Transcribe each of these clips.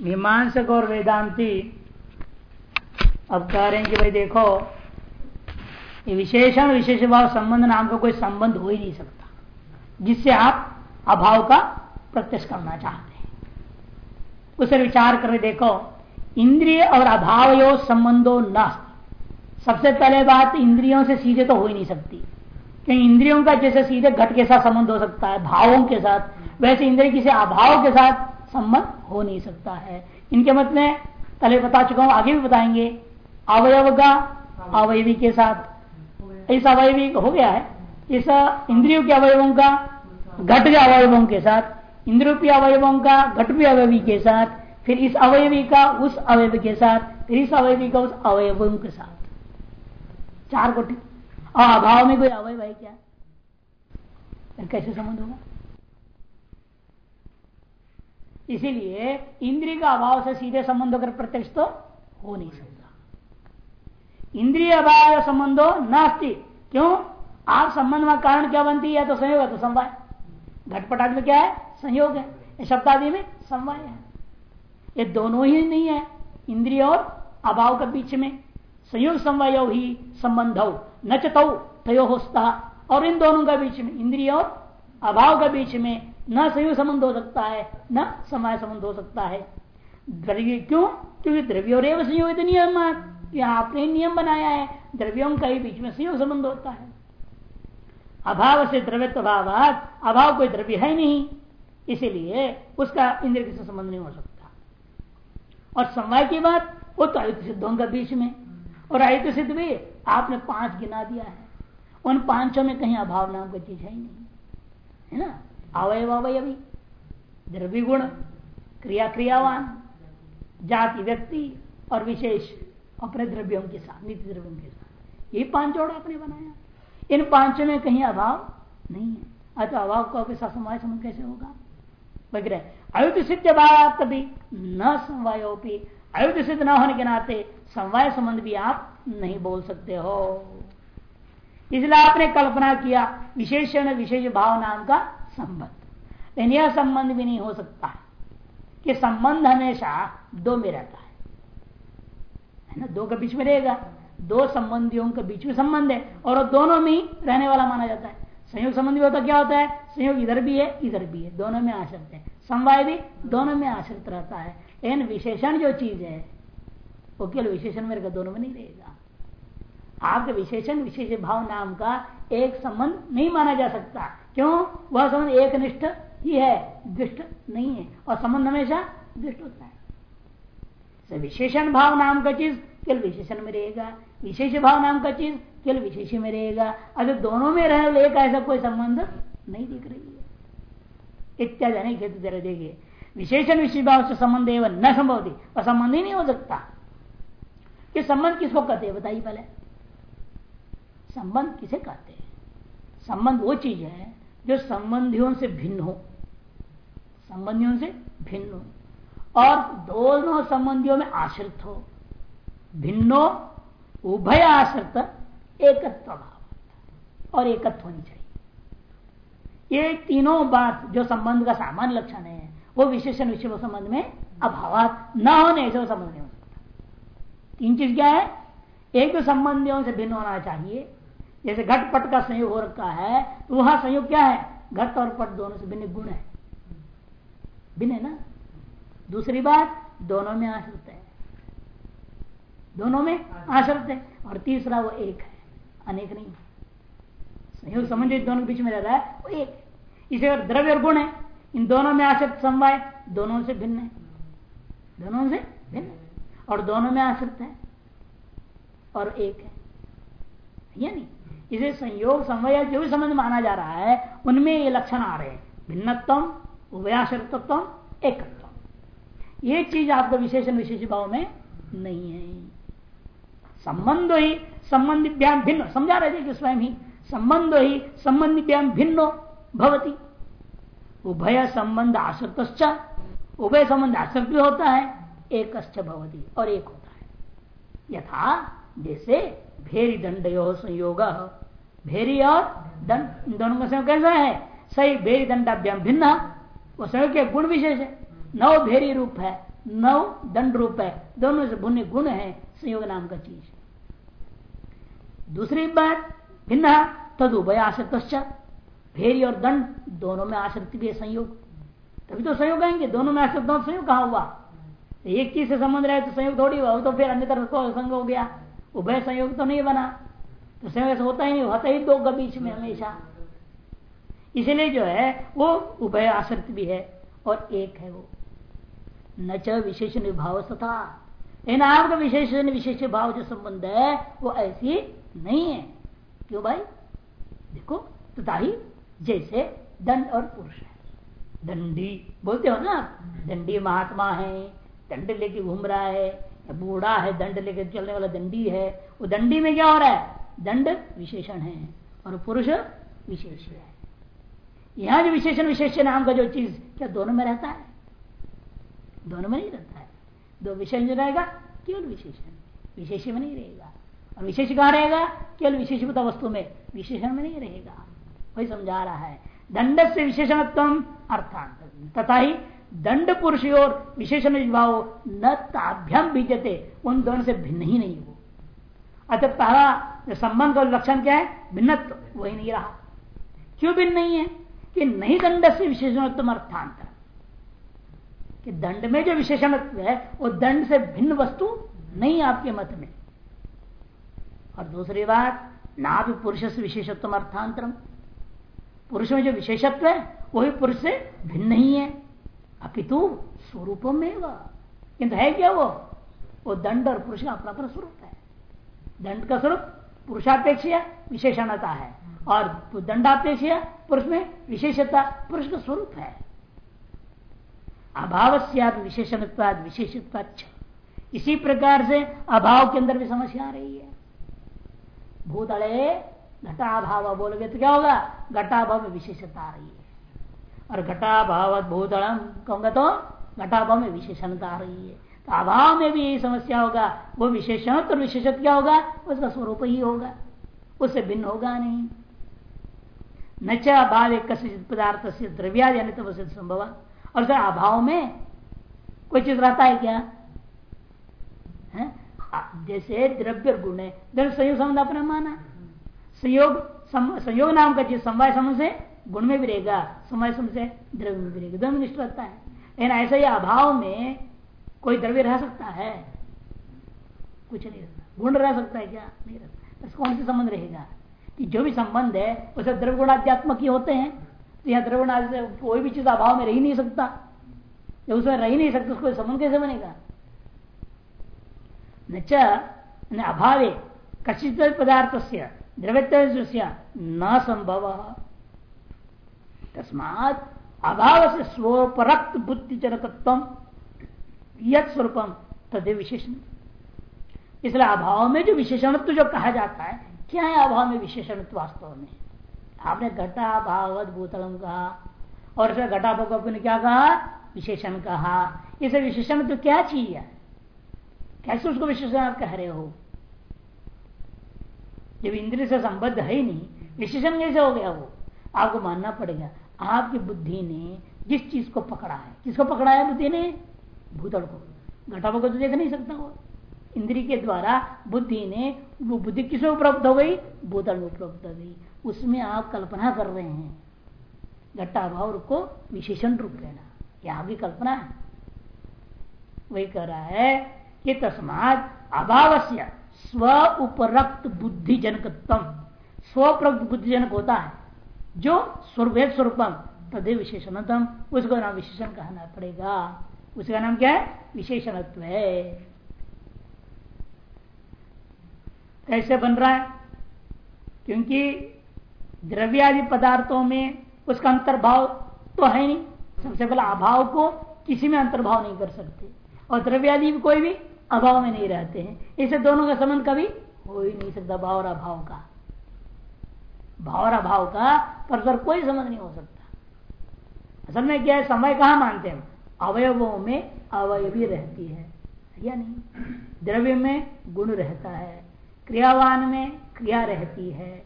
मीमांसक और वेदांति अब कह रहे हैं कि भाई देखो, ये विशेषण विशेष भाव संबंध नाम का कोई संबंध हो ही नहीं सकता, जिससे आप अभाव का प्रत्यक्ष करना चाहते हैं। उसे विचार कर देखो, इंद्रिय और अभाव यो संबंधो न सबसे पहले बात इंद्रियों से सीधे तो हो ही नहीं सकती। क्योंकि इंद्रियों का जैसे सीधे घट के साथ संबंध हो सकता है, भावों के साथ। वैसे इंद्रिय किसी अभाव के साथ संबंध हो नहीं सकता है। इनके मत में पहले बता चुका हूँ, आगे भी बताएँगे। अवयव का अवयवी के साथ। इस अवयवी हो गया है। इस इंद्रियों के अवयवों का घट के अवयवों के साथ, इंद्रियों अवयवों का घट भी अवयवी के साथ, फिर इस अवयवी का उस अवयव के साथ, फिर इस अवयवी का उस अवयवों के साथ। चार कोटि। अभाव में कोई अवयव है क्या? कैसे संबंध होगा? इसीलिए इंद्रिय का अभाव से सीधे संबंध होकर प्रत्यक्ष तो हो नहीं सकता। इंद्रिय अभाव संबंधो नास्ती। क्यों? आप संबंध में कारण क्या बनती है? तो संयोग है तो समवाय। घटपटाट में क्या है? संयोग है। शब्दादि में समवाय है। ये दोनों ही नहीं है। इंद्रिय और अभाव के बीच में। संयोग समवाय ही, संबंध। हो न चतौ, तयो होता और इन दोनों के बीच में, इंद्रिय और अभाव के बीच में न संयोग संबंध हो सकता है, न समय संबंध हो सकता है। द्रव्य क्यों? क्योंकि द्रव्य और संयोग नियम आपने नियम बनाया है, द्रव्यों का ही बीच में संयोग संबंध होता है। अभाव से द्रव्यत्व भाव अभाव कोई द्रव्य है नहीं, इसीलिए उसका इंद्र से संबंध नहीं हो सकता। और समय की बात, वो तो आयुक्त सिद्धों का बीच में। और आयुक्त सिद्ध भी आपने पाँच गिना दिया है। उन पाँचों में कहीं अभाव नाम का चीज़ है ही नहीं। है ना? अवय अवयवी द्रव्य गुण क्रिया क्रियावान जाति व्यक्ति और विशेष अपने द्रव्यों के साथ, नित्य द्रव्यों के साथ। ये पाँच जोड़ आपने बनाया। इन पाँचों में कहीं अभाव नहीं है। अतः अभाव को आपके साथ समवाय संबंध कैसे होगा? वगैरह अयुद्ध सिद्ध भाव कभी न समवायोपी अयुद्ध सिद्ध न होने के नाते समवाय संबंध भी आप नहीं बोल सकते हो। इसलिए आपने कल्पना किया, विशेषण, विशेष भाव नाम का संबंध। लेकिन यह संबंध भी नहीं हो सकता। कि संबंध हमेशा दो में रहता है। है ना? दो के बीच में रहेगा। दो संबंधियों के बीच में संबंध है और दोनों में रहने वाला माना जाता है। संयोग संबंधी होता क्या होता है? संयोग इधर भी है, इधर भी है। दोनों में आश्रित है। समवाय भी दोनों में आश्रित रहता है। लेकिन विशेषण जो चीज़ है, वो केवल विशेषण मेरे दोनों में नहीं रहेगा। आपके विशेषण, विशेष भाव नाम का एक संबंध नहीं माना जा सकता। क्यों? वह संबंध एक निष्ठ ही है, दृष्ट नहीं है, और संबंध हमेशा दृष्ट होता है। विशेषण भाव नाम का चीज़ केवल विशेषण में रहेगा। विशेष भाव नाम का चीज़ केवल विशेष में रहेगा। अगर दोनों में रहे एक ऐसा कोई संबंध नहीं दिख रही है। इत्यादि अनेक हेतु दे विशेषण विशेष भाव से संबंध एवं न संभव थी और संबंध ही नहीं हो सकता। कि संबंध किसको कहते हैं? बताइए पहले। संबंध किसे कहते हैं? संबंध वो चीज़ है जो संबंधियों से भिन्न हो। संबंधियों से भिन्न हो। और दोनों संबंधियों में आश्रित हो। भिन्नो, उभय आश्रित, एकत्व भाव और एकत्व होनी चाहिए। ये तीनों बात जो संबंध का सामान्य लक्षण है, वो विशेषण विषय संबंध में अभाव न होने से संबंध नहीं हो सकता। तीन चीज़ क्या है? एक तो संबंधियों से भिन्न होना चाहिए। जैसे घट पट का संयोग हो रखा है तो वहाँ संयोग क्या है? घट और पट दोनों से भिन्न गुण है। भिन्न है ना? दूसरी बात, दोनों में आश्रित है। दोनों में आश्रित है, और तीसरा वो एक है, अनेक नहीं संयोग संबंधित दोनों के बीच में रह रहा है, वो एक। इसे अगर द्रव्य और गुण है, इन दोनों में आश्रित समवाय दोनों से भिन्न है। दोनों से भिन्न और दोनों में आश्रित है, और एक है या नहीं? इसे संयोग, समय जो भी संबंध माना जा रहा है, उनमें ये लक्षण आ रहे हैं। भिन्नत्म उभयाश्रित्व एकत्व ये चीज़ आपको विशेषण, विशेष भाव में नहीं है। संबंध ही संबंधी व्याम भिन्न। समझा रहे थे कि स्वयं ही संबंध ही संबंधी व्याम भिन्नो भवती। उभय संबंध आश्रित उभय संबंध आश्रित भी होता है एक भवती और एक होता है। यथा, जैसे भेरी दंड संयोग। भेरी और दंड दोनों का संयोग कैसा है? सही, भेरी दंडाभ्याम भिन्न, वो संयोग के गुण विशेष है। नव भेरी रूप है नव दंड रूप है, दोनों से भिन्न गुण है, संयोग नाम का चीज़। दूसरी बात, भिन्न, तद उभय आसक्त भेरी और दंड दोनों में आसक्ति भी है संयोग। तभी तो संयोग आएँगे, दोनों में आसक्त संयोग कहा हुआ? एक चीज़ से संबंध रहे तो संयोग थोड़ी हुआ तो फिर अन्य तरफ़ को संग हो गया। उभय संयोग तो नहीं बना। तो संयोग होता ही नहीं, होता ही दो के बीच में हमेशा। इसलिए जो है, वो उभय आसक्त भी है और एक है वो। न च विशेषण विभाव तथा इन आपका विशेषण विशेष भाव जो संबंध है, वो ऐसी नहीं है। क्यों भाई? देखो, तथा ही जैसे दंड और पुरुष है। दंडी, बोलते हो ना? दंडी महात्मा है, दंड लेके घूम रहा है बूढ़ा है, दंड लेके चलने वाला दंडी है। वो दंडी में क्या हो रहा है? दंड विशेषण है और पुरुष विशेष है। यहाँ जो विशेषण विशेष नाम का जो चीज़, क्या दोनों में रहता है? दोनों में नहीं रहता है। दो विशेष रहेगा, केवल विशेषण। विशेष में नहीं रहेगा। और विशेष कहा रहेगा? केवल विशेषता वस्तु में। विशेषण में नहीं रहेगा। वही समझा रहा है। दंड से विशेषणत्व अर्थांत तथा ही दंड पुरुष और विशेषण विभाव न ताभ्याम बीजते उन दोनों से भिन्न ही नहीं वो अतः पहला संबंध का लक्षण क्या है? भिन्नत्व, वही नहीं रहा। क्यों भिन्न नहीं है? कि नहीं दंड से विशेषणत्व अर्थांतर। कि दंड में जो विशेषणत्व है, वो दंड से भिन्न वस्तु नहीं आपके मत में। और दूसरी बात, ना भी पुरुष से विशेषत्व अर्थांतरम। पुरुष में जो विशेषत्व है, वही पुरुष से भिन्न ही है। अपितु स्वरूप में किंतु है क्या वो? वो दंड और पुरुष का अपना अपना स्वरूप। दंड का स्वरूप पुरुषापेक्ष विशेषणता है। और दंडापेक्ष पुरुष में विशेषता पुरुष का स्वरूप है। अभाव से विशेषणत्वाद विशेषत्वाच इसी प्रकार से अभाव के अंदर भी समस्या आ रही है। भूतले घटाभाव बोलोगे तो क्या होगा? घटाभाव में विशेषता आ रही है। और घटाभाव भूतलम कहूँगा तो घटाभाव में विशेषणता आ रही है। तो अभाव में भी यही समस्या होगा। वो विशेषण और विशेषत क्या होगा, उसका स्वरूप ही होगा। उससे भिन्न होगा नहीं। न अभाव एक पदार्थ से द्रव्यादि तो संभव। और सर, अभाव में कोई चीज़ रहता है क्या? है? जैसे द्रव्य गुण है। द्रव्य संयोग संबंध अपने माना। संयोग संयोग नाम का चीज़ समवाय संबंध से गुण में भी रहेगा समय समय से द्रव्य में भी रहेगा। दोनों निष्ठ रहता है। लेकिन ऐसा ही अभाव में कोई द्रव्य रह सकता है? कुछ नहीं रहता। गुण रह सकता है क्या? नहीं रहता। तो कौन से संबंध रहेगा? कि जो भी संबंध है, उसे द्रव्य गुणाध्यात्मक ही होते हैं। तो यहाँ द्रव्य गुण कोई भी चीज़ अभाव में रह नहीं सकता। जब उसमें रह नहीं सकता, उसको संबंध कैसे बनेगा? न अभावे कचित पदार्थ से द्रव्य न संभव। तस्मात अभाव से स्वपरक्त बुद्धि जनकत्व यद स्वरूपम तदे विशेषण। इसलिए अभाव में जो विशेषणत्व जो कहा जाता है, क्या है अभाव में विशेषणत्व वास्तव में? आपने घटा भावत भूतलम कहा, और फिर घटा भाव ने क्या कहा? विशेषण कहा। इसे विशेषण तो क्या है कैसे उसको विशेषण आप कह रहे हो? जब इंद्रिय से संबद्ध है ही नहीं, विशेषण कैसे हो गया वो? आपको मानना पड़ेगा, आपकी बुद्धि ने जिस चीज़ को पकड़ा है, किसको पकड़ा है बुद्धि ने? भूतल को। घटा को तो देख नहीं सकता वो। इंद्री के द्वारा बुद्धि ने, वो बुद्धि किसमें उपलब्ध हो गई? भूतल में उपलब्ध हो गई। उसमें आप कल्पना कर रहे हैं। घट्टा भाव को विशेषण रूप लेना यह आपकी कल्पना? है वही कह रहा है कि तस्मात अभाव से स्व उपरक्त बुद्धि जनकत्व स्वप्रक्त बुद्धिजनक होता है। जो स्वरूप स्वरूपम तदे विशेषणतम। उसको नाम विशेषण कहना पड़ेगा। उसका नाम क्या है? विशेषणत्व है। कैसे बन रहा है, क्योंकि द्रव्यादि पदार्थों में उसका अंतर्भाव तो है नहीं। सबसे पहले अभाव को किसी में अंतर्भाव नहीं कर सकते, और द्रव्यादि कोई भी अभाव में नहीं रहते हैं। इसे दोनों का संबंध कभी हो ही नहीं सकता, भाव और अभाव का। भाव और अभाव का परस्पर कोई संबंध नहीं हो सकता। असल में क्या है, समय कहा मानते हैं अवयवों में अवयवी रहती है या नहीं? द्रव्य में गुण रहता है, क्रियावान में क्रिया रहती है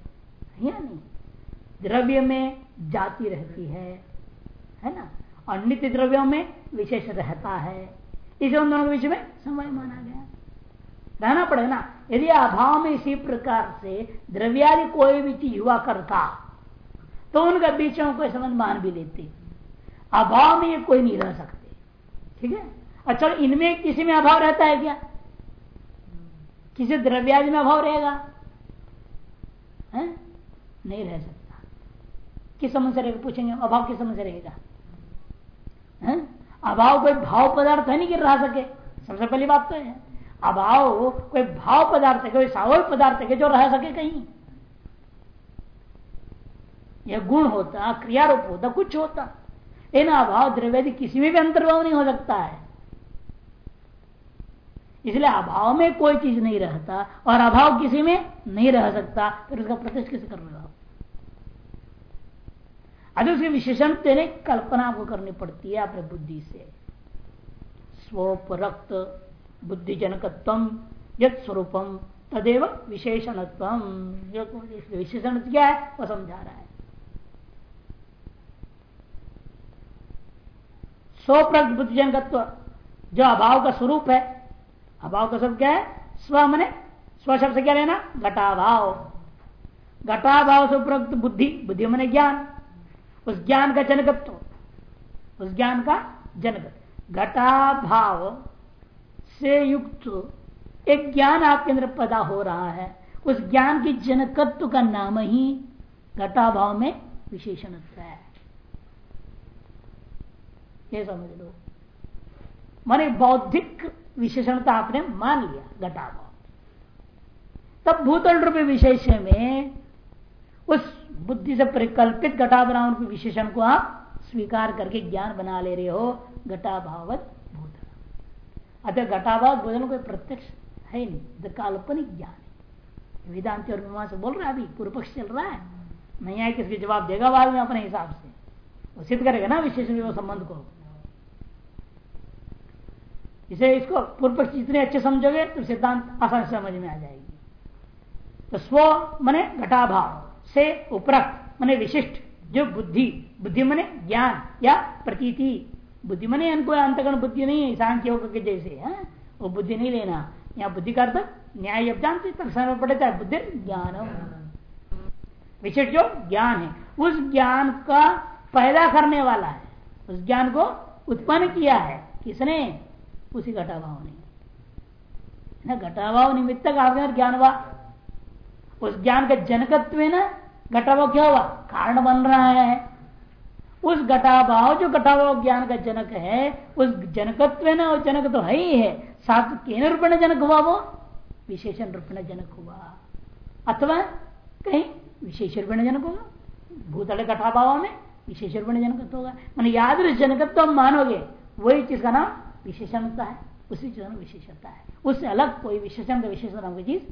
या नहीं? द्रव्य में जाति रहती है है ना? और नित्य द्रव्यों में विशेष रहता है। इसे उन दोनों के बीच में समय माना गया। रहना पड़ेगा ना। यदि अभाव में इसी प्रकार से द्रव्यादि कोई भी चीज़ हुआ करता तो उनका बीच में कोई संबंध मान भी लेते। अभाव में कोई नहीं रह सकते। ठीक है? अच्छा इनमें किसी में अभाव रहता है क्या? किसी द्रव्यादि में अभाव रहेगा? है? नहीं रह सकता। किस समझ रहेगा? पूछेंगे, अभाव किस समझ रहेगा? अभाव कोई भाव पदार्थ है नहीं कि रह सके? सबसे पहली बात तो है। अभाव कोई भाव पदार्थ है, कोई स्वाभाविक पदार्थ है जो रह सके कहीं? यह गुण होता, क्रियारूप होता, कुछ होता। इन अभाव द्रव्य किसी में भी अंतर्भाव नहीं हो सकता है। इसलिए अभाव में कोई चीज़ नहीं रहता और अभाव किसी में नहीं रह सकता, फिर उसका प्रत्यक्ष कैसे कर अभी उसके विशेषण तेने कल्पना आपको करनी पड़ती है अपने बुद्धि से। स्वोपरक्त बुद्धिजनकत्व यद स्वरूपम, तदेव विशेषणत्व विशेषण क्या है? वह समझा रहा है। स्वप्रक्त बुद्धिजनकत्व जो अभाव का स्वरूप है। अभाव का स्वरूप क्या है? स्व मने, स्व शब्द से क्या लेना? घटाभाव। घटाभाव से बुद्धि। बुद्धि मने ज्ञान। उस ज्ञान का जनकत्व। उस ज्ञान का जनक। घटाभाव से युक्त एक ज्ञान आपके अंदर पैदा हो रहा है। उस ज्ञान की जनकत्व का नाम ही घटाभाव में विशेषण है। ये समझ लो। माने बौद्धिक विशेषणता आपने मान लिया घटाभाव तब भूतल रूप विशेष में उस बुद्धि से परिकल्पित घटाभाव रूप विशेषण को आप स्वीकार करके ज्ञान बना ले रहे हो, घटाभावत भूतल। अतः घटाभाव भूतल कोई प्रत्यक्ष है नहीं काल्पनिक ज्ञान है। वेदांति और मीमांस बोल रहा है अभी पूर्व पक्ष चल रहा है। नहीं आए किसके जवाब देगा बाद में अपने हिसाब से। वो सिद्ध करेगा ना विशेष संबंध को। इसे इसको पूर्व पक्ष जितने अच्छे समझोगे तो सिद्धांत आसान समझ में आ जाएगी। तो स्व मने घटाभाव, से उपरक्त मने विशिष्ट, जो बुद्धि बुद्धि मने ज्ञान या प्रतीति। बुद्धि मने इनको अंतगण बुद्धि नहीं है, सांख्य योग के जैसे, है? वो बुद्धि नहीं लेना। यहाँ बुद्धि का अर्थ न्याय जब जानते तक में पड़ता है, बुद्धि ज्ञान विशिष्ट जो ज्ञान है, उस ज्ञान का पैदा करने वाला है। उस ज्ञान को उत्पन्न किया है, किसने? उसी घटाभाव ने। ना घटाभाव निमित्त आपके ज्ञान हुआ। उस ज्ञान का जनकत्व ना घटाभाव क्या हुआ? कारण बन रहा है। उस घटाभाव, जो घटाभाव ज्ञान का जनक है, उस जनकत्व ना वो जनक तो है ही है। साथ केन रूपण जनक हुआ वो। विशेषण रूपण जनक हुआ। अथवा कहीं विशेष रूपण जनक होगा भूतल घटाभाव में विशेष रूपण जनक होगा। मैंने याद जनकत्व मानोगे, वही चीज़ का नाम विशेषणता है, उसी चीज़ विशेषता है। उससे अलग कोई विशेषण का विशेषण नाम की चीज़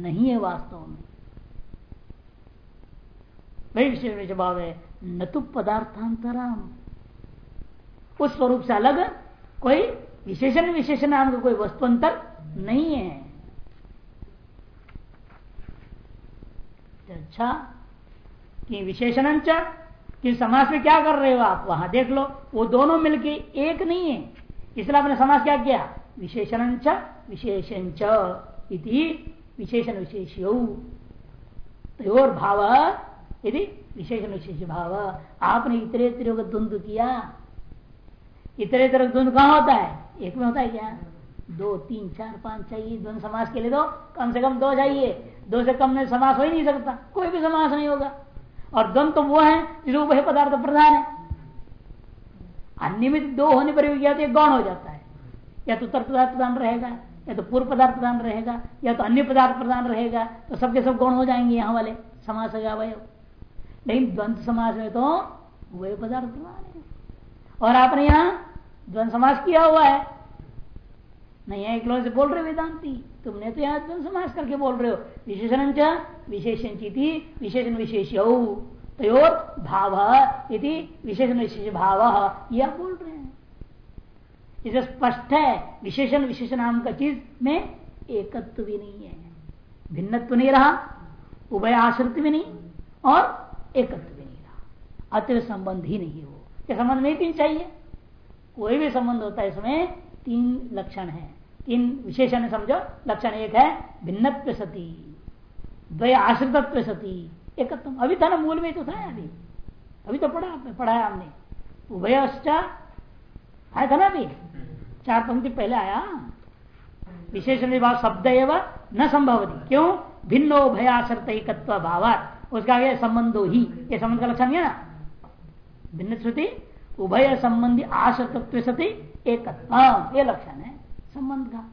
नहीं है वास्तव में। वही विशेष भाव है, न तो पदार्थांतरम। उस स्वरूप से अलग कोई विशेषण विशेषण नाम का कोई वस्तुअंतर नहीं है। अच्छा कि विशेषण कि समाज में क्या कर रहे हो आप? वहाँ देख लो, वो दोनों मिलके एक नहीं है। इसलिए आपने समाज क्या किया? विशेषण विशेषण इति विशेषण विशेष भाव यदि विशेषण विशेष भाव आपने इतरे इतरे का द्वंद्व किया। इतरे तरह द्वंद्व कहाँ होता है? एक में होता है क्या? दो, तीन, चार, पाँच चाहिए द्वंद समास के लिए दो कम से कम दो चाहिए। दो से कम में समास हो ही नहीं सकता। कोई भी समास नहीं होगा। और द्वंद तो वो है जो वह पदार्थ प्रधान है। अनियमित दो होने पर या तो गौण हो जाता है। या तो उत्तर पदार्थ प्रधान रहेगा, या तो पूर्व पदार्थ प्रधान रहेगा, या तो अन्य पदार्थ प्रधान रहेगा तो सबके सब गौण हो जाएँगे यहाँ वाले, समास लेकिन द्वंद समास में तो वही पदार्थ प्रधान है। और आपने यहाँ द्वंद समास किया हुआ है। नहीं है एक से बोल रहे वेदांति। तुमने तो यहाँ द्वंद समास करके बोल रहे हो। विशेषण विशेषण चीति विशेषण विशेष तयोर भाव यदि विशेषण विशेष भाव यह बोल रहे हैं। इसे स्पष्ट है, विशेषण विशेष नाम का चीज़ में एकत्व भी नहीं है। भिन्नत्व नहीं रहा, उभय आश्रित भी नहीं और एकत्व भी नहीं रहा। अतिव संबंध ही नहीं हो। क्या संबंध नहीं तीन चाहिए। कोई भी संबंध होता है, इसमें तीन लक्षण है। तीन विशेषण समझो। लक्षण एक है भिन्न सती, द्वय आश्रित सती एक अभी था ना मूल में तो था अभी अभी तो पढ़ा आपने पढ़ाया हमने। उभय आया था ना अभी? चार पंक्ति पहले आया। विशेषण विभाग शब्द एवं न संभवती। क्यों? भिन्नो भयासर्त एकत्व भाव उसका आगे संबंधो ही। ये संबंध का लक्षण है ना? भिन्न श्रुति, उभय संबंधी आश्रतत्व सती एक लक्षण है संबंध का।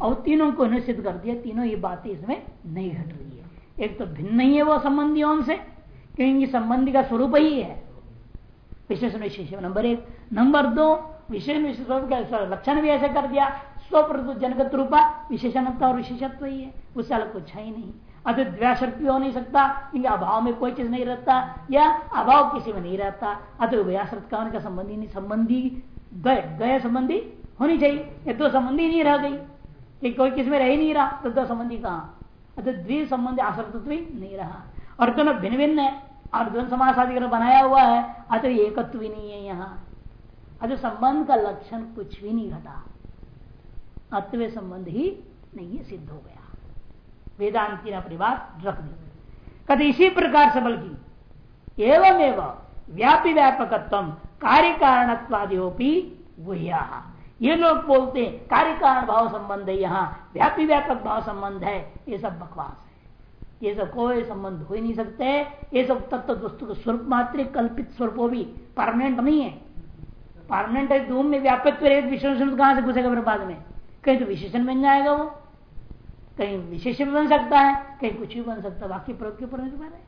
और तीनों को निश्चित कर दिया। तीनों ये बातें इसमें नहीं घट रही है। एक तो भिन्न ही है वो संबंधियों से, क्योंकि संबंधी का स्वरूप ही है। विशेषण विशेष नंबर एक। नंबर दो, विशेष विशेष का लक्षण भी ऐसे कर दिया स्वप्रभु जनगत रूपा विशेषणता और विशेषत्व ही है। उससे अलग कुछ है ही नहीं। अद्वैत द्व्याशक्ति हो नहीं सकता, क्योंकि अभाव में कोई चीज़ नहीं रहता, या अभाव किसी में नहीं रहता। अतः का उनका संबंधी नहीं, संबंधी गय संबंधी होनी चाहिए। ये दो संबंधी नहीं रह गई। कि कोई किसमें रह ही नहीं रहा तो दो संबंधी कहा? अतः द्वि संबंधी आश्रतत्व नहीं रहा। और दोनों भिन्न भिन्न है और दोनों समाज आदि बनाया हुआ है, अतः एकत्व भी नहीं है यहाँ। अतः संबंध का लक्षण कुछ भी नहीं घटा। अत्व संबंध ही नहीं सिद्ध हो गया। वेदांति ने अपनी बात रख दी। कहते इसी प्रकार से बल्कि एवं एवं व्यापी व्यापकत्व, कार्य कारणत्वादियोपी गुह्या। ये लोग बोलते हैं कार्य कारण भाव संबंध है यहाँ, व्यापी व्यापक भाव संबंध है, ये सब बकवास है। ये सब कोई संबंध हो ही नहीं सकते, ये सब तत्व वस्तु स्वरूप मात्र, कल्पित स्वरूप भी परमानेंट नहीं है। परमानेंट है, धूम में व्यापक विशेषण कहाँ से घुसेगा फिर बाद में? कहीं तो विशेषण बन जाएगा वो। कहीं विशेष भी बन सकता है, कहीं कुछ भी बन सकता है, बाकी प्रयोग के ऊपर निर्भर है।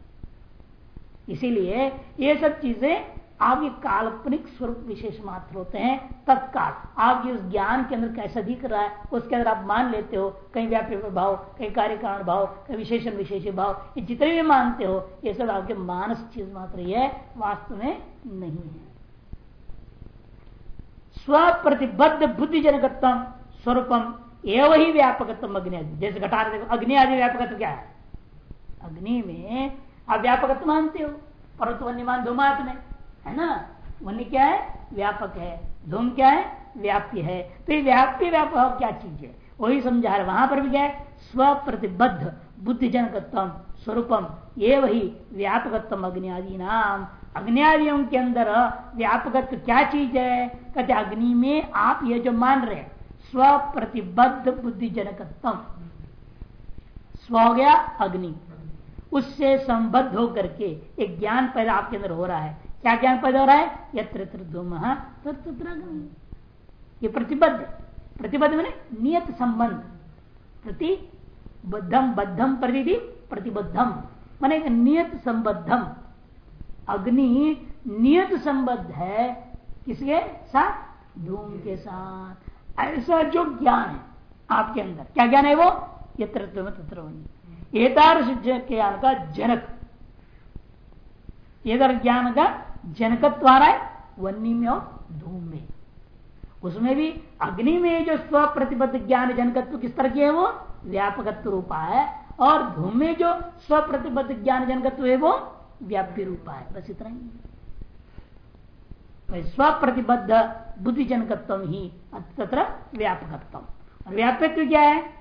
इसीलिए ये सब चीज़ें आपके काल्पनिक स्वरूप विशेष मात्र होते हैं, तत्काल। आपके उस ज्ञान के अंदर कैसा दिख रहा है, उसके अंदर आप मान लेते हो, कहीं व्यापी भाव कहीं कार्य कारण भाव, कहीं विशेषण विशेष भाव, ये जितने भी मानते हो, ये सब आपके मानस चीज़ मात्र ही है, वास्तव में नहीं है। स्वप्रतिबद्ध बुद्धि जनकत्व स्वरूपम एवं ही व्यापकत्व अग्नि। जैसे घटा अग्नि आदि व्यापकत्व क्या है? अग्नि में आप व्यापकत्व मानते हो, परंतु अन्य मान धूमात में। है ना? वन्य क्या है? व्यापक है। धूम क्या है? व्याप्य है। तो ये व्याप्य व्यापक क्या चीज़ है? वही समझा रहे वहाँ पर भी क्या है? स्व प्रतिबद्ध बुद्धिजनकत्व स्वरूपम, ये वही व्यापकत्व अग्नि आदि नाम। अग्नियादियों के अंदर व्यापकत्व क्या चीज़ है? कहते अग्नि में आप ये जो मान रहे हैं स्व प्रतिबद्ध बुद्धि स्व हो गया अग्नि। उससे संबद्ध होकर के एक ज्ञान पैदा आपके अंदर हो रहा है। क्या ज्ञान पैदा हो रहा है? यत्र धूम ये प्रतिबद्ध। प्रतिबद्ध मैंने नियत संबंध। प्रतिबद्धम बद्धम बद्धम प्रति प्रतिबद्धम माने नियत संबद्धम अग्नि नियत संबद्ध है किसके साथ? धूम के साथ। ऐसा जो ज्ञान है आपके अंदर। क्या ज्ञान है वो? ये तत्र ज्ञान का जनक। इधर ज्ञान का जनकत्व आ रहा है वन्नी में और धूम में उसमें भी अग्नि में जो स्व प्रतिबद्ध ज्ञान जनकत्व किस तरह की है वो? व्यापकत्व रूपा है, और धूम में जो स्व प्रतिबद्ध ज्ञान जनकत्व है वो? व्याप्य रूपा है। बस इतना ही। स्वप्रतिबद्ध बुद्धि जनकत्व ही तथा व्यापकत्व और व्यापकत्व क्या है?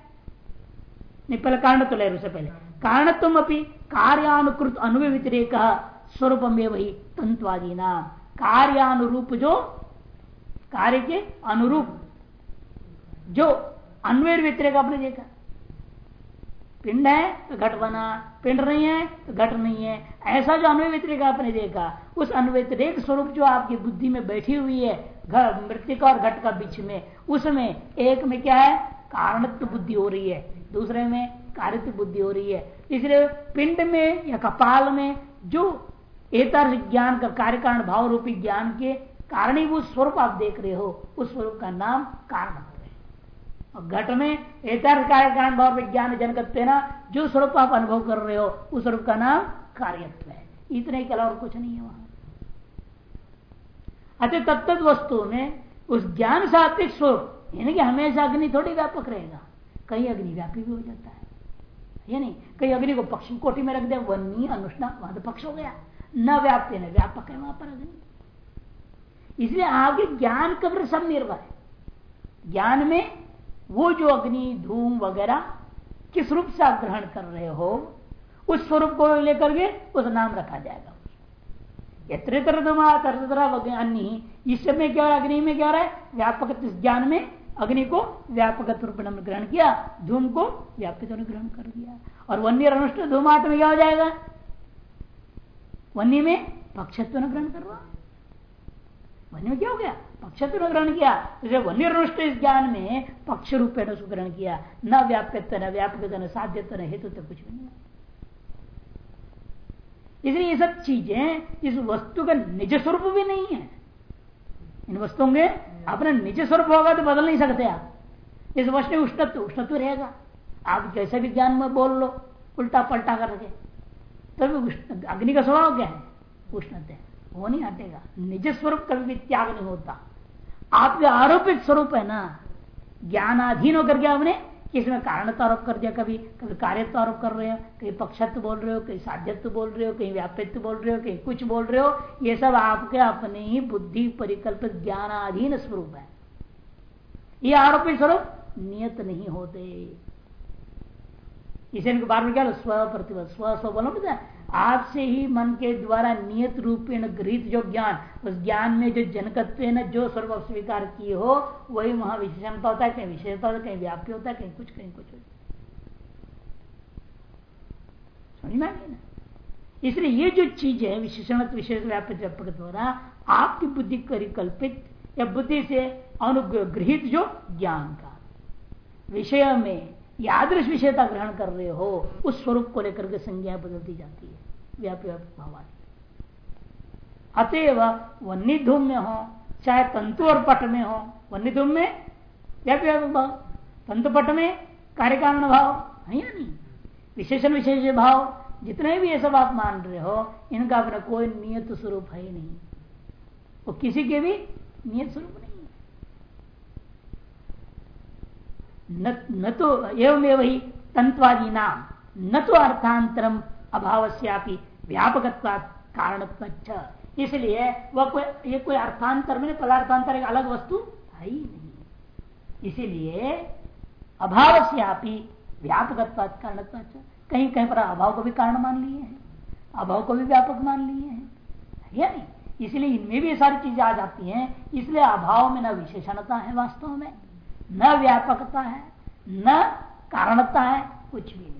नहीं, पहले कारण तो ले उससे पहले। कारणत्व अपनी कार्यानुकृत अनुभव व्यतिरेक स्वरूप में वही तंत्वादी नाम कार्यानुरूप जो, कार्य के अनुरूप। जो अन्वय व्यतिरेक आपने देखा। पिंड है तो घट बना, पिंड नहीं है तो घट नहीं है। ऐसा जो अन्वय व्यतिरेक आपने देखा, उस अन्वयतिरेक स्वरूप जो आपकी बुद्धि में बैठी हुई है मृतिका और घट का बीच में, उसमें एक में क्या है? कारणत्व बुद्धि हो रही है। दूसरे में कार्यत्व बुद्धि हो रही है। इसलिए पिंड में या कपाल में जो एतर ज्ञान का कार्य कारण भाव रूपी ज्ञान के कारण ही वो स्वरूप आप देख रहे हो। उस स्वरूप का नाम कारण घट में एतर कार्य कारण भाव विज्ञान जनकत्व ना, जो स्वरूप आप अनुभव कर रहे हो, उस स्वरूप का नाम कार्यत्व है। इतने के अलावा कुछ नहीं है वहाँ। अतः तत्त वस्तु में उस ज्ञान सात्विक स्वरूप, यानी कि हमेशा अग्नि थोड़ी व्यापक रहेगा। कई अग्नि व्यापी भी हो जाता है। ये नहीं कई अग्नि को पक्षी कोटि में रख दे, वन्नी, अनुष्णा, वहाँ तो पक्ष हो गया। न व्याप्य न व्यापक है वहाँ पर अग्नि। इसलिए आगे ज्ञान कब्र सब निर्भर है। ज्ञान में वो जो अग्नि, धूम वगैरह किस रूप से आप ग्रहण कर रहे हो, उस स्वरूप को लेकर के उस नाम रखा जाएगा। अन्य इस समय क्या अग्नि में क्या रहा है? व्यापक ज्ञान में अग्नि को व्यापक रूप में ग्रहण किया, धूम को व्यापित ग्रहण कर दिया। और वन्य अनुष्ठ धूमात में क्या हो जाएगा? वन्य में पक्षत्व ग्रहण करवा। वन्य में क्या हो गया? पक्षत्व ग्रहण किया। तो वन्य अनुष्ठ इस ज्ञान में पक्ष रूप ग्रहण किया। न व्याप्यत्व, न व्यापक न साध्यत्व, न हेतु तो कुछ नहीं। इसलिए ये सब चीज़ें इस वस्तु का निज स्वरूप भी नहीं है। इन वस्तुओं के अपना निज स्वरूप होगा तो बदल नहीं सकते आप। इस वस्तु उष्णत्व उष्णत्व रहेगा। आप जैसे भी ज्ञान में बोल लो उल्टा पलटा करके। तो अग्नि का स्वभाव क्या है? उष्णते वो नहीं हटेगा। निज स्वरूप कभी भी त्याग नहीं होता। आपके आरोपित स्वरूप है ना, ज्ञानाधीन होकर के आपने किसी में कारणत्व आरोप कर दिया, कभी कभी कार्यत्व आरोप कर रहे हो कहीं पक्षत्व बोल रहे हो कहीं साध्यत्व बोल रहे हो कहीं व्यापित्व बोल रहे हो कहीं कुछ बोल रहे हो, ये सब आपके अपने ही बुद्धि परिकल्पित ज्ञानाधीन स्वरूप है। ये आरोपित स्वरूप नियत नहीं होते। इसे बार में क्या स्व प्रतिभा स्व स्व बोलो आपसे ही मन के द्वारा नियत रूपेण गृहित जो ज्ञान, उस ज्ञान में जो जनकत्व न जो सर्व स्वीकार किए हो, वही वहाँ विशेषणता होता है, कहीं विशेषता होता है, कहीं व्याप्य होता है, कहीं कुछ कहीं कुछ होता है। समझ में ना? इसलिए ये जो चीज़ है विशेषण विशेष व्याप्य व्यापक द्वारा, आपकी बुद्धि परिकल्पित या बुद्धि से अनुग्रहित जो ज्ञान का। विषय में यादृश विषयता ग्रहण कर रहे हो, उस स्वरूप को लेकर के संज्ञा बदलती जाती है। व्यापी भावानी अतएव वन्य धूम में हो, चाहे तंतु और पट में हो वन्य धूम में व्यापी भाव। तंतु पट में कार्य कारण भाव है या नहीं? विशेषण विशेष भाव, जितने भी ये सब आप मान रहे हो, इनका अपना कोई नियत स्वरूप है ही नहीं। वो किसी के भी नियत स्वरूप नहीं। न तो एवं ही तंत्वादी नाम न तो अर्थांतरम अभाव व्यापक कारण इसलिए वह कोई, ये कोई अर्थांतर में पदार्थांतर एक अलग वस्तु है ही नहीं। इसीलिए अभाव से आप ही व्यापक कारण कहीं कहीं पर अभाव को भी कारण मान लिए हैं। अभाव को भी व्यापक मान लिए हैं। या नहीं? इसलिए इनमें भी सारी चीज़ें आ जाती हैं। इसलिए अभाव में न विशेषणता है वास्तव में। न व्यापकता है, न कारणता है, कुछ भी नहीं।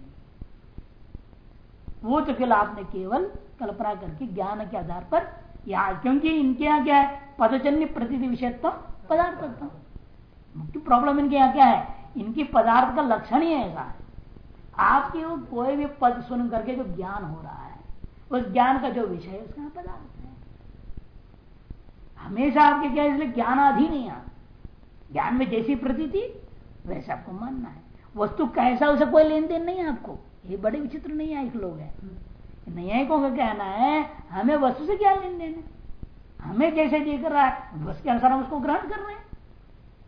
वो तो केवल आपने केवल कल्पना करके ज्ञान के आधार पर या क्योंकि इनके यहाँ क्या है, पदजन्य प्रति विषयत्व पदार्थ मुख्य प्रॉब्लम इनके यहाँ क्या है, इनकी पदार्थ का लक्षण ही ऐसा है। आपके वो कोई भी पद सुन करके जो ज्ञान हो रहा है, उस ज्ञान का जो विषय है, उसका पदार्थ है। हमेशा आपके क्या इसलिए ज्ञानाधीन है यहाँ ज्ञान में जैसी प्रती वैसे आपको मानना है। वस्तु कैसा, उसे कोई लेन देन नहीं है आपको। ये बड़े विचित्र नहीं आयिक लोग हैं। न्यायिकों का कहना है, हमें वस्तु से क्या लेन देन है? हमें जैसे दिख रहा है बस के अनुसार हम उसको ग्रहण कर रहे हैं।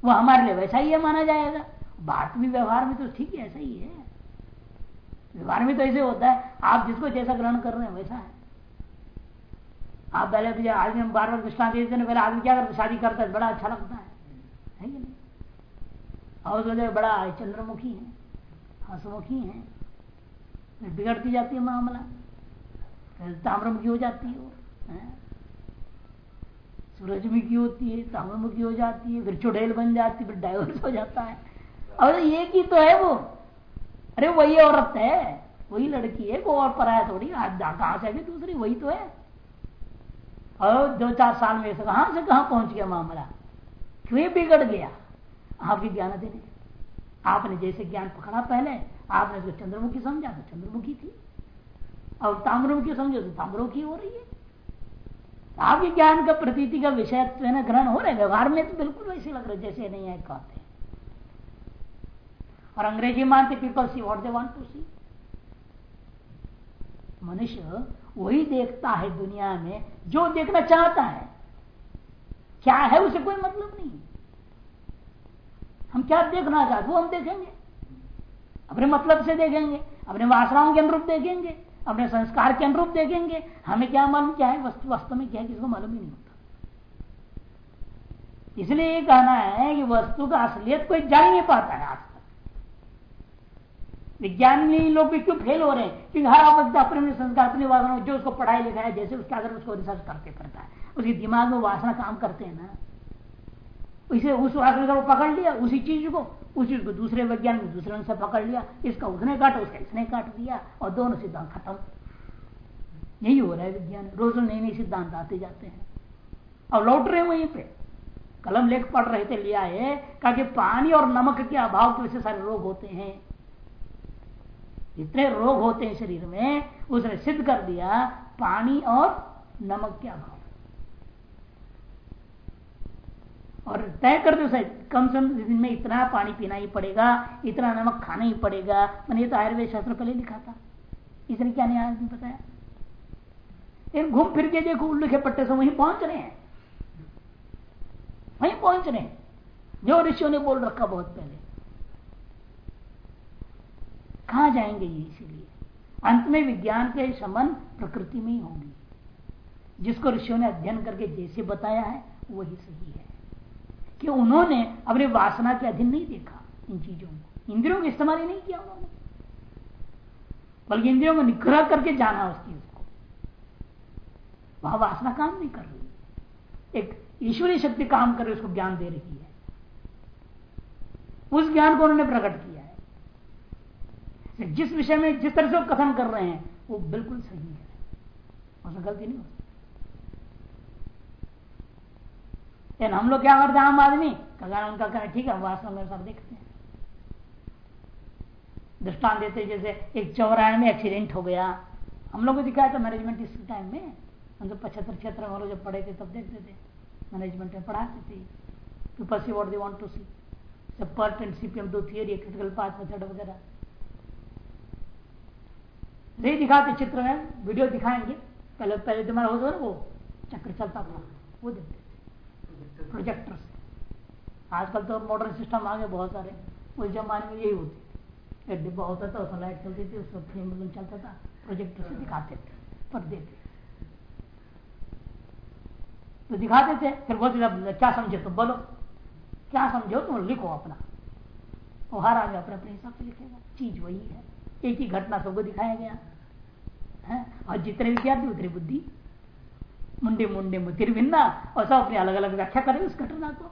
वो हमारे लिए वैसा ही है माना जाएगा। बात में व्यवहार में तो ठीक है, ऐसा ही है। व्यवहार में तो ऐसे होता है, आप जिसको जैसा ग्रहण कर रहे हैं, वैसा है। आप पहले आदमी हम बार बार दृष्टान देते हैं, पहले आदमी क्या करते शादी करता है, बड़ा अच्छा लगता है। कि और तो बड़ा चंद्रमुखी है, हंसमुखी है बिगड़ती जाती है मामला ताम्रमुखी हो जाती है सूरजमुखी होती है, ताम्रमुखी हो जाती है, फिर चुड़ैल बन जाती है, फिर डाइवर्स हो जाता है। और ये ही तो है वो। अरे वही औरत है, वही लड़की है, वो और पराया थोड़ी कहाँ से दूसरी, वही तो है। और दो चार साल में कहाँ से कहाँ पहुँच गया मामला? क्यों बिगड़ गया? आपके ज्ञान देने आपने जैसे ज्ञान पकड़ा पहले, आपने उसको चंद्रमुखी समझा तो चंद्रमुखी थी। और ताम्रमुखी समझो तो ताम्रमुखी हो रही है। आपके ज्ञान का प्रतीति का विषय ग्रहण हो रहा है, व्यवहार में तो बिल्कुल वैसे लग रहा है, जैसे नहीं है कहते और अंग्रेज़ी मानते people see? What they want to see मनुष्य वही देखता है दुनिया में, जो देखना चाहता है। क्या है उसे कोई मतलब नहीं। हम क्या देखना चाहते वो हम देखेंगे। अपने मतलब से देखेंगे, अपने वासनाओं के अनुरूप देखेंगे, अपने संस्कार के अनुरूप देखेंगे। हमें क्या मालूम, क्या है वस्तु, वास्तव में क्या है, किसको मालूम ही नहीं होता। इसलिए ये कहना है कि वस्तु का असलियत कोई जान नहीं पाता है आज। विज्ञानी लोग भी क्यों फेल हो रहे हैं? क्योंकि हर वक्त अपने संस्कार, अपने वासना जो उसको पढ़ाई लिखाया जैसे उसके आधार उसको रिसर्च करते पड़ता है। उसके दिमाग में वासना काम करते हैं ना। इसे उस वासना को पकड़ लिया, उसी चीज़ को, उसी को दूसरे वैज्ञान में दूसरे से पकड़ लिया, इसका उसने काटा, उसका इसने काट दिया, और दोनों सिद्धांत खत्म। यही हो रहा है विज्ञान। रोज नए नए सिद्धांत आते जाते हैं। और लौट रहे वहीं पे। कलम लेख पढ़ रहे थे लिया है कहा पानी और नमक के अभाव की वजह से सारे रोग होते हैं। जितने रोग होते हैं शरीर में, उसने सिद्ध कर दिया, पानी और नमक के अभाव। और तय कर दो सर कम से कम दिन में इतना पानी पीना ही पड़ेगा, इतना नमक खाना ही पड़ेगा। मैंने ये तो आयुर्वेद शास्त्र पहले लिखा था। इसने क्या नहीं नहीं बताया? लेकिन घूम फिर के देखो, उल्लू के पट्टे से वहीं पहुँच रहे हैं। वहीं पहुँच रहे हैं। जो ऋषियों ने बोल रखा बहुत पहले। कहा जाएँगे ये इसीलिए? अंत में विज्ञान के संबंध प्रकृति में ही होंगे। जिसको ऋषियों ने अध्ययन करके जैसे बताया है, वही सही है। कि उन्होंने अपने वासना के अधीन नहीं देखा इन चीज़ों को। इंद्रियों का इस्तेमाल ही नहीं किया उन्होंने। बल्कि इंद्रियों को निग्रह करके जाना उस चीज़ को वह वासना काम नहीं कर रही। एक ईश्वरीय शक्ति काम कर रही, उसको ज्ञान दे रही है। उस ज्ञान को उन्होंने प्रकट किया। जिस विषय में जिस तरह से वो कथन कर रहे हैं, वो बिल्कुल सही है। उसमें गलती नहीं होती। लेकिन हम लोग क्या करते हैं, आम आदमी? कगान उनका कहना ठीक है वास्तव में सब देखते हैं। दृष्टान देते जैसे एक चौराहे में एक्सीडेंट हो गया। हम लोग को दिखाया था मैनेजमेंट इस टाइम में। हम तो पचहत्तर छिहत्तर लोग जब पढ़े थे, तब देखते थे। मैनेजमेंट में पढ़ाते थे। People see what they want to see PERT and CPM दो थियरी क्रिटिकल पाथ मेथड वगैरह। नहीं दिखाते चित्र में, वीडियो दिखाएँगे। पहले पहले तुम्हारा होता ना वो, चक्र चलता था, वो देखते प्रोजेक्टर से आजकल तो मॉडर्न सिस्टम आ गए बहुत सारे, उस जमाने में यही होती एक डिब्बा होता था, उसमें लाइट चलती थी, उसमें फ़िल्म चलता था प्रोजेक्टर से दिखाते थे, पर्दे पे। तो दिखाते थे, फिर बोलते क्या समझे तो बोलो। क्या समझो तुम, लिखो अपना। वो हर आगे अपने अपने हिसाब से लिखेगा। चीज़ वही है। एक ही घटना सबको दिखाया गया। है और जितने विद्यार्थी, उतनी बुद्धि। मुंडे मुंडे मुतिर भिन्ना और सब अपनी अलग अलग व्याख्या करें उस घटना को।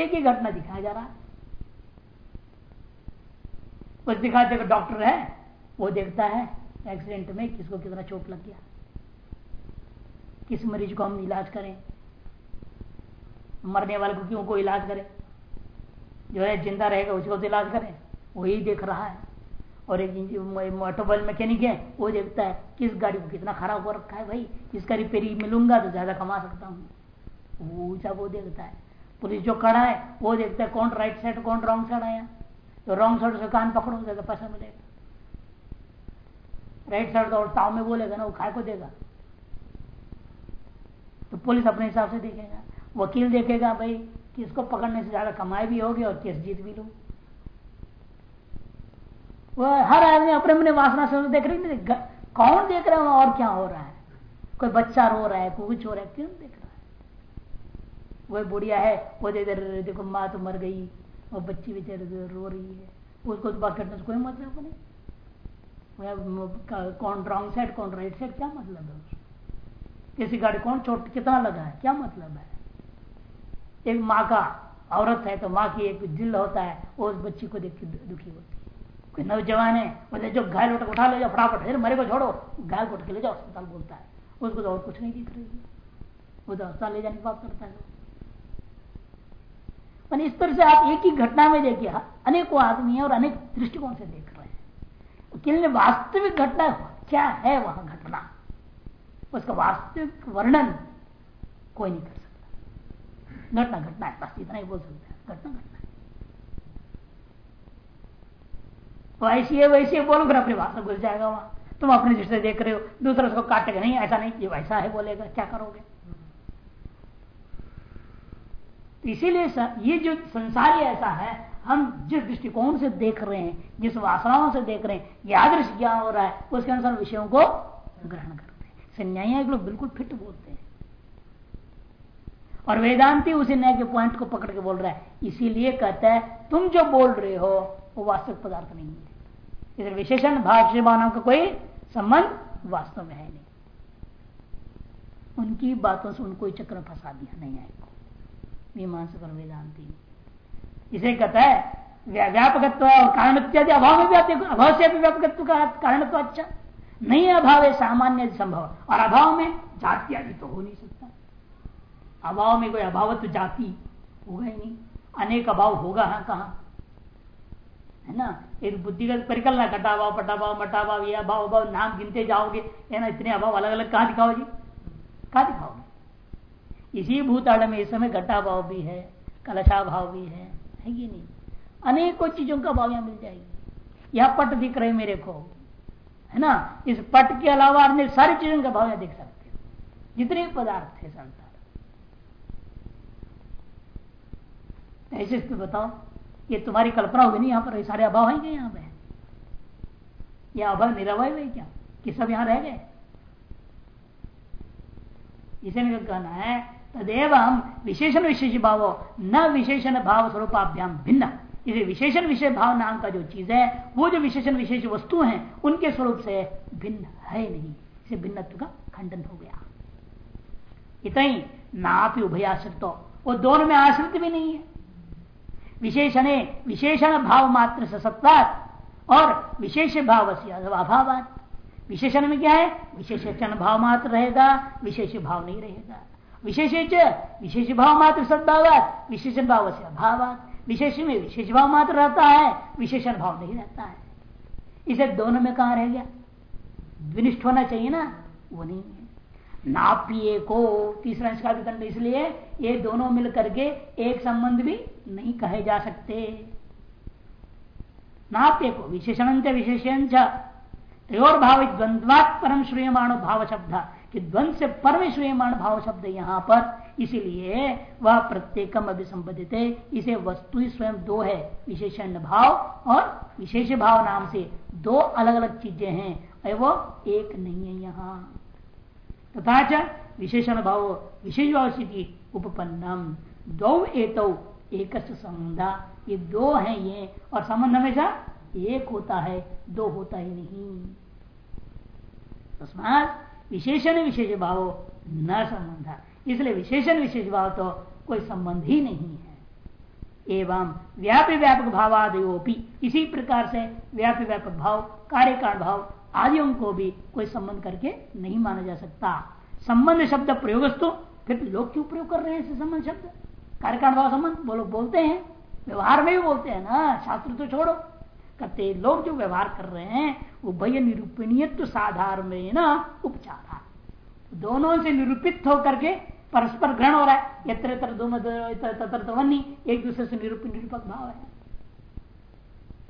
एक ही घटना दिखाया जा रहा। है कुछ दिखाते डॉक्टर है, वो देखता है, एक्सीडेंट में किसको कितना चोट लग गया। किस मरीज़ को हम इलाज करें। मरने वाले को क्यों को इलाज करें। जो है, ज़िंदा रहेगा, उसको तो इलाज करें। वही देख रहा है। और एक ऑटोमोबाइल मैकेनिक है, वो देखता है, किस गाड़ी को कितना खराब हो रखा है भाई इसका रिपेयरिंग मिलूँगा तो ज़्यादा कमा सकता हूँ। वो सब वो देखता है। पुलिस जो खड़ा है, वो देखता है कौन राइट साइड कौन रॉन्ग साइड आया। तो रॉन्ग साइड से कान पकड़ो, ज़्यादा पैसा मिलेगा। राइट साइड तो ताव में बोलेगा ना, वो खाए को देगा। तो पुलिस अपने हिसाब से देखेगा। वकील देखेगा, भाई, किसको पकड़ने से ज़्यादा कमाई भी होगी और केस जीत भी लूँगी वह हर आदमी अपने अपने वासना से देख रही कौन देख रहा है, और क्या हो रहा है? कोई बच्चा रो रहा है, कोई कुछ हो रहा है, क्यों देख रहा है? वह बुढ़िया है, वो दे देखो माँ तो मर गई, वो बच्ची बेचारे रो रही है। उसको तो बात करने से कोई मतलब नहीं। कौन रॉन्ग साइड कौन राइट साइड क्या मतलब है किसी गाड़ी कौन चोट, कितना लगा है, क्या मतलब है? एक माँ का औरत है तो माँ की एक दिल होता है, वो उस बच्ची को देख के दुखी होती है। कोई नौजवान है, बोले जो घायल उठा उठा ले जाओ फटाफट, फिर मरे को छोड़ो। घायल को उठ के ले जाओ, अस्पताल बोलता है। उसको तो और कुछ नहीं दिख रही है। वो तो अस्पताल ले जाने की बात करता है। इस तरह से आप एक ही घटना में देखिए अनेकों आदमी है और अनेक दृष्टिकोण से देख रहे हैं। किल वास्तविक घटना क्या है वह घटना? उसका वास्तविक वर्णन कोई नहीं कर सकता। घटना घटना है, बस इतना ही बोल सकते हैं। घटना घटना। ऐसी है, वैसी है बोलो फिर अपनी भाषा घुस जाएगा वहाँ। तुम अपने दृष्टि देख रहे हो, दूसरा उसको काटेगा नहीं, ऐसा नहीं ये वैसा है बोलेगा, क्या करोगे? इसीलिए ये जो संसार ऐसा है, हम जिस दृष्टिकोण से देख रहे हैं, जिस वासनाओं से देख रहे हैं, यादृश क्या हो रहा है, उसके अनुसार विषयों को ग्रहण करते हैं। न्यायिक लोग बिल्कुल फिट बोलते हैं। और वेदांति उसी न्याय के पॉइंट को पकड़ के बोल रहा है। इसीलिए कहता है, तुम जो बोल रहे हो, वो वास्तविक पदार्थ नहीं है। इधर विशेषण भाष्य भावनाओं का कोई संबंध वास्तव में है नहीं। उनकी बातों से उनको चक्र फंसा दिया नहीं आएगा मीमांस वेदांति। इसे कहता है व्यापकत्व और कारण इत्यादि अभाव में भी अभाव से भी व्यापकत्व का कारण तो अच्छा। नहीं अभाव है सामान्य संभव और अभाव में जाति आदि तो हो नहीं सकता। अभाव में कोई अभावत्व जाति होगा ही नहीं। अनेक अभाव होगा हाँ कहा? है ना? एक बुद्धिगत परिकल्पना घटाभाव पटाभाव मटाभाव ये अभाव अभाव, नाम गिनते जाओगे, है ना? इतने अभाव अलग अलग कहा दिखाओ जी कहा दिखाओगे? इसी भूताड़ में इस समय घटाभाव भी है, कलशा भाव भी है है कि नहीं? अनेकों चीज़ों का भाव यहाँ मिल जाएगी। यह पट दिख रहे मेरे को, है ना? इस पट के अलावा अन्य सारी चीज़ों का भाव यहाँ देख सकते जितने पदार्थ है संसार। ऐसे बताओ। ये तुम्हारी कल्पना होगी नहीं यहाँ पर? सारे अभाव है क्या यहाँ पे? यह अभाव निरवय है क्या? कि सब यहाँ रह गए? इसे कहना है, तदेव हम विशेषण विशेष भाव, न विशेषण भाव स्वरूपाभ्याम भिन्न। इसे विशेषण विशेष भाव नाम का जो चीज़ है, वो जो विशेषण विशेष वस्तु है, उनके स्वरूप से भिन्न है नहीं। इसे भिन्नत्व का खंडन हो गया। इतनी नापि उभयाश्रित। वो दोनों में आश्रित भी नहीं है। विशेषण विशेषण भाव मात्र से सत्वात और विशेष भाव से अभाव विशेषण में क्या है? विशेषण भाव मात्र रहेगा, विशेष भाव नहीं रहेगा। विशेष विशेष भाव मात्र सद्भाव विशेषण भाव से अभाव विशेष में विशेष भाव मात्र रहता है, विशेषण भाव नहीं रहता है। इसे दोनों में कहा रह गया? विनिष्ठ होना चाहिए ना? वो नहीं है। नापिए को तीसरा भी दंड इसलिए ये दोनों मिल करके एक संबंध भी नहीं कहे जा सकते। नाप्य को विशेषण विशेषण तयोर भाव द्वंद्वात परम श्रूयमाण भाव शब्द कि द्वंद से परम श्रूयमाण भाव शब्द यहाँ पर, इसीलिए वह प्रत्येकम अभिसंबंधित इसे वस्तु ही स्वयं दो है, विशेषण भाव और विशेष भाव नाम से। दो अलग अलग चीज़ें हैं वो एक नहीं है यहाँ। तथा च विशेषण भाव विशेष भाव स्थिति उपपन्नम। दो एतौ एक संबंधा ये दो हैं ये, और संबंध हमेशा एक होता है, दो होता ही नहीं। तस्मात विशेषण विशेष भाव न संबंध। इसलिए विशेषण विशेष भाव तो कोई संबंध ही नहीं है। एवं व्यापी व्यापक भावादयोपी। इसी प्रकार से व्यापी व्यापक भाव कार्य कारण भाव आदियों को भी कोई संबंध करके नहीं माना जा सकता। संबंध शब्द प्रयोगस्तु, फिर लोग क्यों प्रयोग कर रहे हैं संबंध शब्द? कार्यकारण भाव संबंध बोलो बोलते हैं, व्यवहार में भी बोलते हैं ना, शास्त्र तो छोड़ो। करते लोग जो व्यवहार कर रहे हैं, वो भय निरूपणीय तो साधार में ना उपचार दोनों से निरूपित होकर के परस्पर ग्रहण हो रहा है। यत्र तत्र एक दूसरे से निरूपित निरूपक भाव है।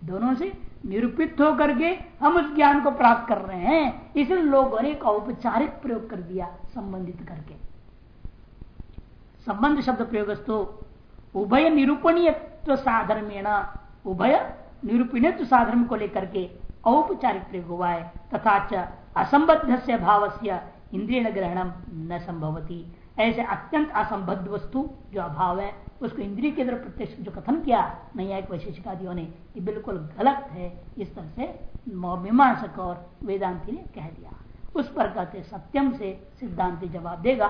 दोनों से निरूपित होकर के हम उस ज्ञान को प्राप्त कर रहे हैं। इसलिए लोगों ने एक औपचारिक प्रयोग कर दिया, संबंधित करके। संबंध शब्द प्रयोगस्तु, उभय निरूपणीय साधर्मेण, उभय निरूपणीय साधर्म को लेकर के औपचारिक प्रयोग हुआ है। तथा असंबद्ध से भाव से इंद्रिय ग्रहणम न संभवती। ऐसे अत्यंत असंबद्ध वस्तु जो अभाव है, उसको इंद्रिय के द्वारा प्रत्यक्ष जो कथन किया नहीं एक वैशेषिकादियों ने, ये बिल्कुल गलत है, इस तरह से मीमांसक और वेदांति ने कह दिया। उस पर कहते सत्यम से सिद्धांति जवाब देगा।